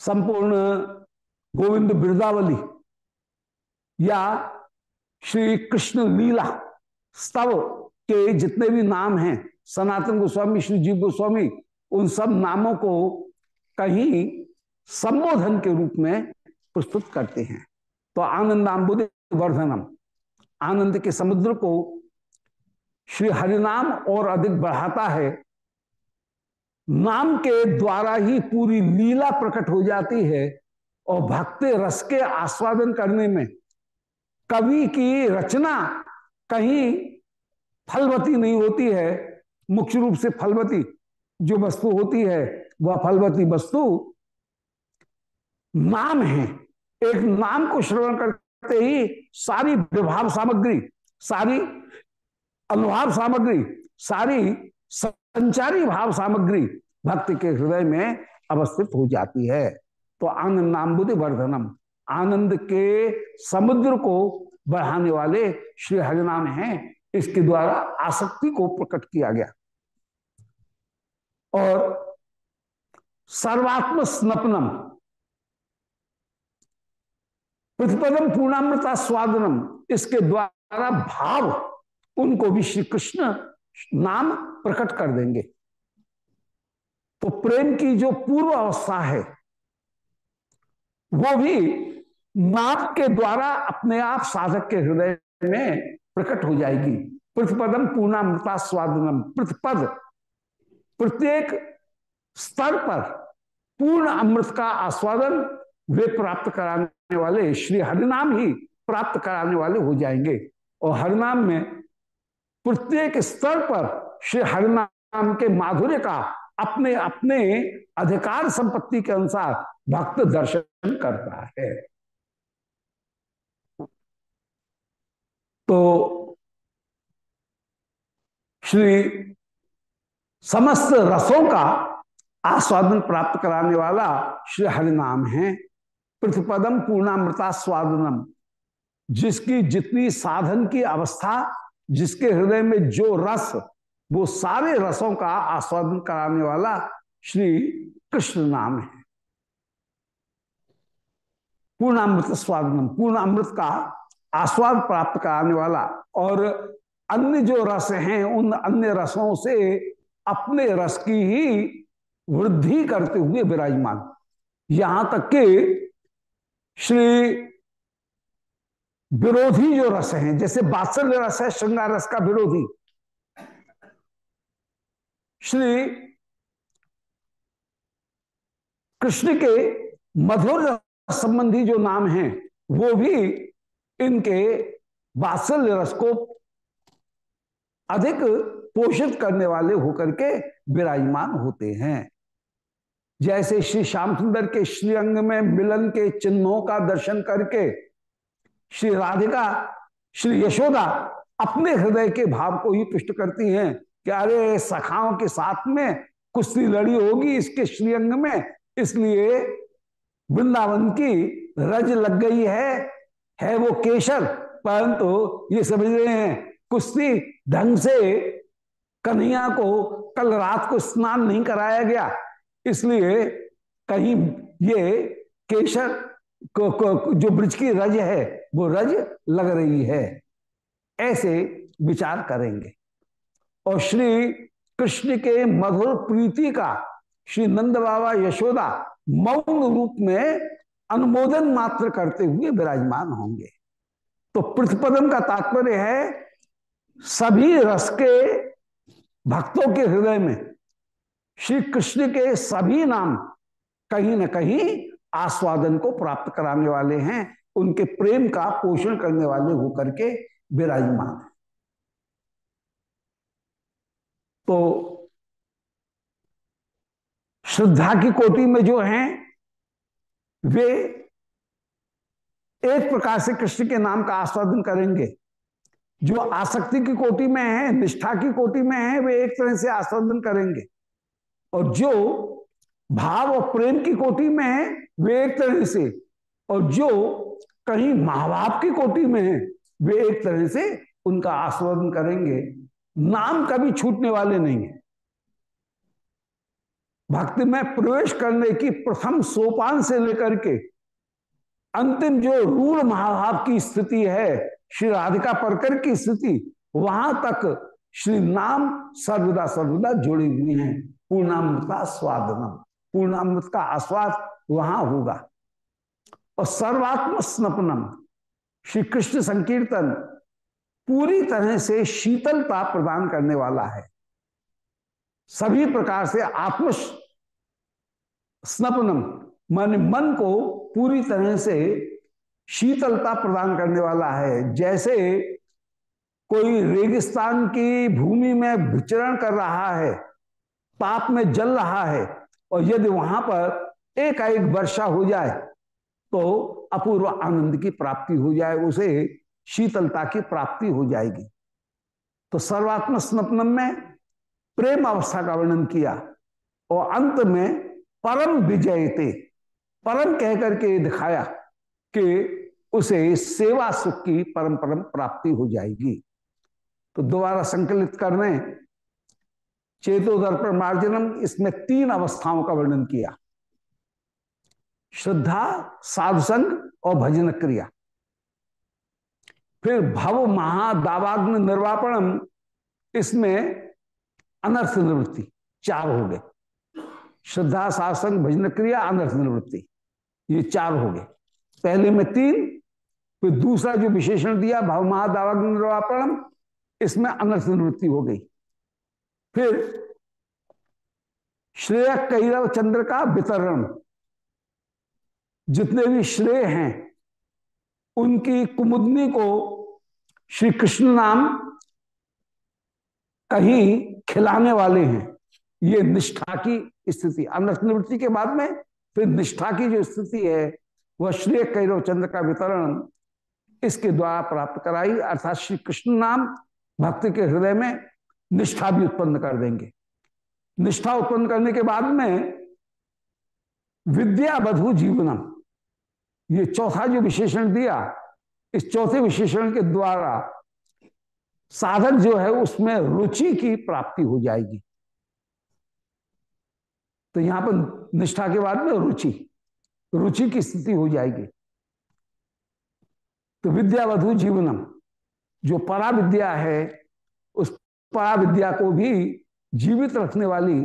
संपूर्ण गोविंद बिरदावली या श्री कृष्ण लीला स्तव के जितने भी नाम हैं, सनातन गोस्वामी श्री जीव गोस्वामी, उन सब नामों को कहीं संबोधन के रूप में प्रस्तुत करते हैं। तो आनंदाम्बुद वर्धनम, आनंद के समुद्र को श्री हरिनाम और अधिक बढ़ाता है। नाम के द्वारा ही पूरी लीला प्रकट हो जाती है और भक्ति रस के आस्वादन करने में कवि की रचना कहीं फलवती नहीं होती है। मुख्य रूप से फलवती जो वस्तु होती है, वह फलवती वस्तु नाम है। एक नाम को श्रवण करते ही सारी विभाव सामग्री, सारी अनुभाव सामग्री, सारी संचारी भाव सामग्री भक्ति के हृदय में अवस्थित हो जाती है। तो आनंद नाम बुद्धि वर्धनम आनंद के समुद्र को बढ़ाने वाले श्री हरिनाम हैं। इसके द्वारा आसक्ति को प्रकट किया गया। और सर्वात्म स्नपनम प्रतिपदम पूर्णामृता स्वादनम, इसके द्वारा भाव, उनको भी श्री कृष्ण नाम प्रकट कर देंगे। तो प्रेम की जो पूर्व अवस्था है, वो भी नाम के द्वारा अपने आप साधक के हृदय में प्रकट हो जाएगी। प्रतिपदम पूर्णामृता स्वादनम प्रतिपद प्रत्येक स्तर पर पूर्ण अमृत का आस्वादन वे प्राप्त कराने वाले, श्री हरिनाम ही प्राप्त कराने वाले हो जाएँगे। और हरिनाम में प्रत्येक स्तर पर श्री हरिनाम के माधुर्य का अपने अपने अधिकार संपत्ति के अनुसार भक्त दर्शन करता है। तो श्री समस्त रसों का आस्वादन प्राप्त कराने वाला श्री हरि नाम है। प्रतिपदम पूर्णामृता स्वादनम जिसकी जितनी साधन की अवस्था, जिसके हृदय में जो रस, वो सारे रसों का आस्वादन कराने वाला श्री कृष्ण नाम है। पूर्णामृत स्वादनम पूर्ण अमृत का आस्वाद प्राप्त कराने वाला और अन्य जो रस हैं, उन अन्य रसों से अपने रस की ही वृद्धि करते हुए विराजमान। यहाँ तक कि श्री विरोधी जो रस हैं, जैसे बात्सल्य रस है, श्रृंगार रस का विरोधी। श्री कृष्ण के मधुर संबंधी जो नाम हैं, वो भी इनके बात्सल्य रस को अधिक पोषित करने वाले होकर के विराजमान होते हैं। जैसे श्री श्याम सुंदर के श्रीअंग में मिलन के चिन्हों का दर्शन करके श्री राधिका, श्री यशोदा अपने हृदय के भाव को ही पुष्ट करती हैं कि अरे सखाओं के साथ में कुश्ती लड़ी होगी इसके श्रीअंग में, इसलिए वृंदावन की रज लग गई है। है वो केशर परंतु तो ये समझ रहे हैं कुश्ती ढंग से कन्हैया को कल रात को स्नान नहीं कराया गया। इसलिए कहीं ये केशर को, को, जो ब्रज की रज है वो रज लग रही है। ऐसे विचार करेंगे। और श्री कृष्ण के मधुर प्रीति का श्री नंद बाबा यशोदा मौन रूप में अनुमोदन मात्र करते हुए विराजमान होंगे। तो प्रतिपदम का तात्पर्य है, सभी रस के भक्तों के हृदय में श्री कृष्ण के सभी नाम कहीं ना कहीं आस्वादन को प्राप्त कराने वाले हैं, उनके प्रेम का पोषण करने वाले होकर के विराजमान है। तो श्रद्धा की कोटि में जो हैं वे एक प्रकार से कृष्ण के नाम का आस्वादन करेंगे। जो आसक्ति की कोटि में है, निष्ठा की कोटि में है, वे एक तरह से आस्वादन करेंगे। और जो भाव और प्रेम की कोटि में है, वे एक तरह से, और जो कहीं महाभाव की कोटि में है, वे एक तरह से उनका आस्वादन करेंगे। नाम कभी छूटने वाले नहीं है। भक्ति में प्रवेश करने की प्रथम सोपान से लेकर के अंतिम जो रूढ़ महाभाव की स्थिति है, श्री राधिका परकर की स्थिति, वहाँ तक श्री नाम सर्वदा सर्वदा जुड़ी हुई है। पूर्णामृत स्वादनम। पूर्णामृत का आस्वाद वहाँ होगा। और सर्वात्म स्नपनम, श्री कृष्ण संकीर्तन पूरी तरह से शीतलता प्रदान करने वाला है। सभी प्रकार से आत्म स्नपनम, मन मन को पूरी तरह से शीतलता प्रदान करने वाला है। जैसे कोई रेगिस्तान की भूमि में विचरण कर रहा है ताप में जल रहा है, और यदि वहाँ पर एक एक वर्षा हो जाए तो अपूर्व आनंद की प्राप्ति हो जाए, उसे शीतलता की प्राप्ति हो जाएगी। तो सर्वात्म स्नपनम में प्रेम अवस्था का वर्णन किया। और अंत में परम विजयते, परम कहकर के दिखाया कि उसे सेवा सुख की परम परम प्राप्ति हो जाएगी। तो दोबारा संकलित करने चेतोदर पर मार्जनम इसमें तीन अवस्थाओं का वर्णन किया। श्रद्धा, साधुसंग और भजन क्रिया। फिर भव महादावाग्न निर्वापणम, इसमें अनर्थ निवृत्ति, चार हो गए। श्रद्धा शासन भजन क्रिया, अनर्थ निवृत्ति, ये चार हो गए। पहले में तीन, फिर दूसरा जो विशेषण दिया, भाव महादावाग्निर्वापणम, इसमें अनर्थ निवृत्ति हो गई। फिर श्रेय कैरव चंद्र का वितरण। जितने भी श्रेय हैं, उनकी कुमुदनी को श्री कृष्ण नाम कहीं खिलाने वाले हैं। ये निष्ठा की स्थिति। अनर्थ के बाद में फिर निष्ठा की जो स्थिति है, वह श्री कैरव चंद्र का वितरण इसके द्वारा प्राप्त कराई, अर्थात श्री कृष्ण नाम भक्त के हृदय में निष्ठा भी उत्पन्न कर देंगे। निष्ठा उत्पन्न करने के बाद में विद्या बधु जीवनम। ये चौथा जो विशेषण दिया, इस चौथे विशेषण के द्वारा साधक जो है उसमें रुचि की प्राप्ति हो जाएगी। तो यहाँ पर निष्ठा के बाद में रुचि रुचि की स्थिति हो जाएगी। तो विद्यावधु जीवनम, जो परा विद्या है, उस परा विद्या को भी जीवित रखने वाली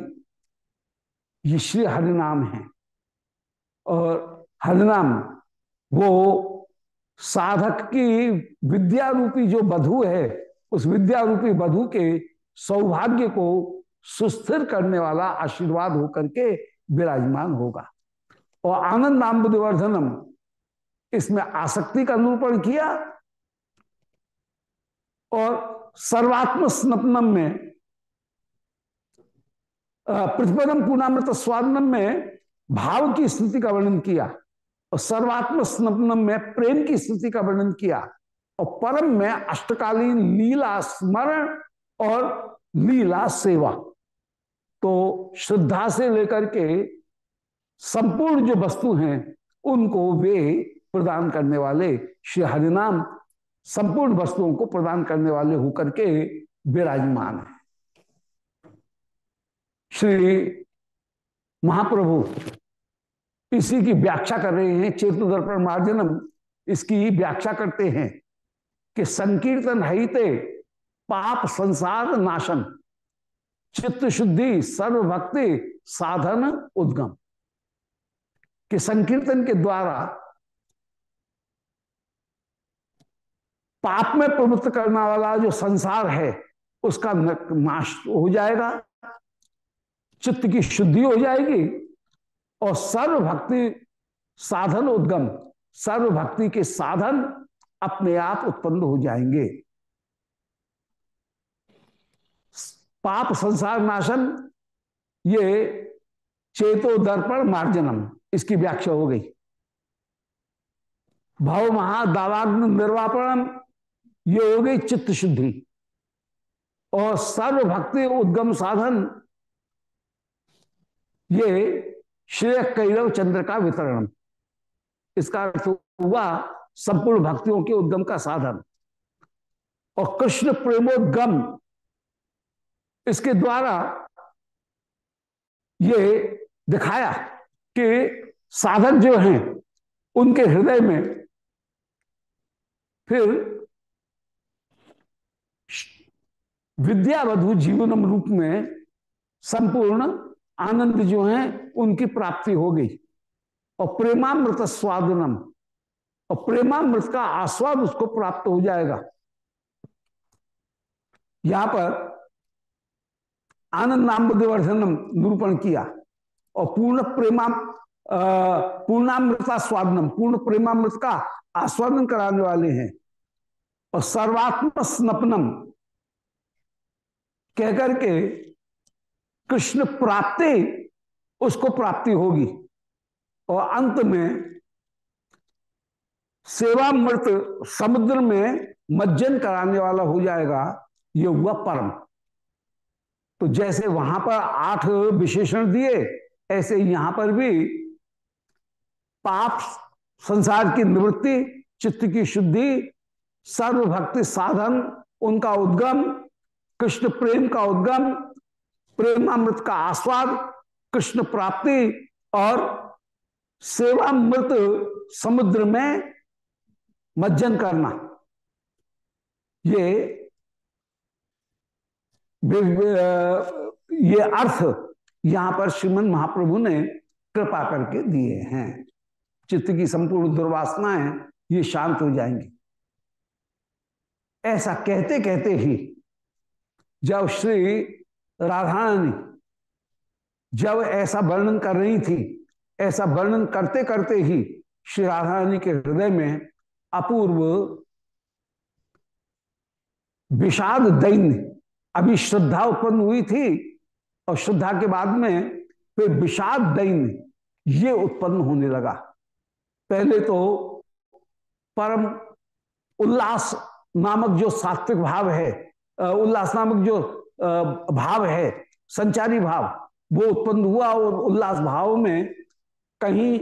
ये श्री हरिनाम है। और हरिनाम, वो साधक की विद्या रूपी जो बधु है उस विद्या रूपी बधु के सौभाग्य को सुस्थिर करने वाला आशीर्वाद होकर के विराजमान होगा। और आनंद नाम बुद्धिवर्धनम इसमें आसक्ति का निरूपण किया और सर्वात्म स्नपनम में प्रतिपदम पूर्णामृत स्वादनम में भाव की स्थिति का वर्णन किया और सर्वात्म स्नपनम में प्रेम की स्थिति का वर्णन किया। और परम में अष्टकालीन लीला स्मरण और लीला सेवा। तो श्रद्धा से लेकर के संपूर्ण जो वस्तु हैं, उनको वे प्रदान करने वाले श्री हरिनाम संपूर्ण वस्तुओं को प्रदान करने वाले होकर के विराजमान है। श्री महाप्रभु इसी की व्याख्या कर रहे हैं चेतु दर्पण मार्जनम इसकी व्याख्या करते हैं। कि संकीर्तन हिते पाप संसार नाशन। चित्त शुद्धि सर्व भक्ति साधन, उद्गम। कि संकीर्तन के द्वारा पाप में प्रवृत्त करने वाला जो संसार है, उसका नाश हो जाएगा। चित्त की शुद्धि हो जाएगी और सर्व भक्ति साधन, उद्गम। सर्व भक्ति के साधन अपने आप उत्पन्न हो जाएँगे। पाप संसार नाशन, ये चेतो दर्पण मार्जनम, इसकी व्याख्या हो गई। भाव महादावाग्न निर्वापणम, ये हो गई चित्त शुद्धि। और सर्व भक्ति उद्गम साधन, ये श्रेय कैरव चंद्र का वितरण। इसका अर्थ हुआ संपूर्ण भक्तियों के उद्गम का साधन। और कृष्ण प्रेमोद्गम, इसके द्वारा ये दिखाया कि साधक जो हैं, उनके हृदय में फिर विद्यावधु जीवनम रूप में संपूर्ण आनंद जो है, उनकी प्राप्ति हो गई। और प्रेमामृत स्वादनम और प्रेमामृत का आस्वाद उसको प्राप्त हो जाएगा। यहाँ पर आनंद नाम बुद्धिवर्धनम निरूपण किया और पूर्ण प्रेमा पूर्णामृता स्वादनम, पूर्ण प्रेमामृत का आस्वादन कराने वाले हैं। और सर्वात्म स्नपनम कहकर के कृष्ण प्राप्ति उसको प्राप्ति होगी। और अंत में सेवामृत समुद्र में मज्जन कराने वाला हो जाएगा, ये हुआ परम। तो जैसे वहाँ पर आठ विशेषण दिए, ऐसे यहाँ पर भी पाप, संसार की निवृत्ति, चित्त की शुद्धि सर्व भक्ति साधन, उनका उद्गम, कृष्ण प्रेम का उद्गम, प्रेमामृत का आस्वाद, कृष्ण प्राप्ति और सेवामृत समुद्र में मज्जन करना। ये ये अर्थ यहाँ पर श्रीमन महाप्रभु ने कृपा करके दिए हैं। चित्त की संपूर्ण दुर्वासनाएँ, ये शांत हो जाएँगी। ऐसा कहते कहते ही, जब श्री राधारानी, जब ऐसा वर्णन कर रही थी, ऐसा वर्णन करते करते ही श्री राधा रानी के हृदय में अपूर्व, विषाद दैन्य। अभी श्रद्धा उत्पन्न हुई थी और श्रद्धा के बाद में फिर विषाद दैन्य ये उत्पन्न होने लगा। पहले तो परम उल्लास नामक जो सात्विक भाव है उल्लास नामक जो भाव है, संचारी भाव, वो उत्पन्न हुआ और उल्लास भाव में कहीं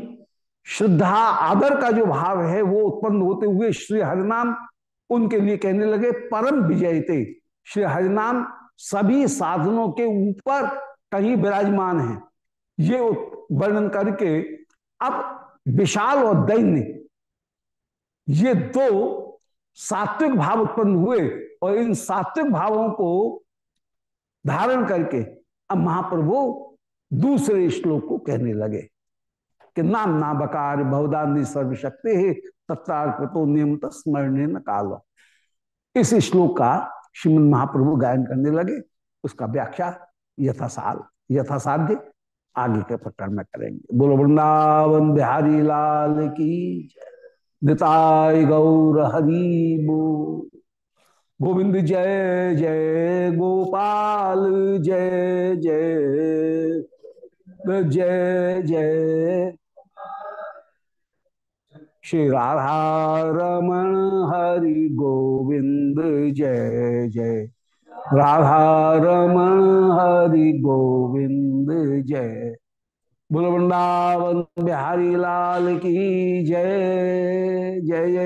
श्रद्धा, आदर का जो भाव है, वो उत्पन्न होते हुए श्री हरिनाम उनके लिए कहने लगे, परम विजय विजयते। श्री हरिनाम सभी साधनों के ऊपर कहीं विराजमान है। ये वर्णन करके अब विशाल और दैन्य, ये दो सात्विक भाव उत्पन्न हुए और इन सात्विक भावों को धारण करके अब महाप्रभु दूसरे श्लोक को कहने लगे। कि नाम ना बकार बहुदानी सर्वशक्ति है तत्तो नियम स्मरण न कालो। इस श्लोक का श्रीमद महाप्रभु गायन करने लगे। उसका व्याख्या यथासाल यथासाध्य आगे के प्रकरण में करेंगे। बोलो, वृंदावन बिहारी लाल की निताय गौर हरि बो गोविंद जय जय गोपाल जय। जय जय जय। श्री राधा रमण हरि गोविंद, जय जय। राधा रमण हरि गोविंद, जय। बुलवृंदावन बिहारी लाल की जय जय जय।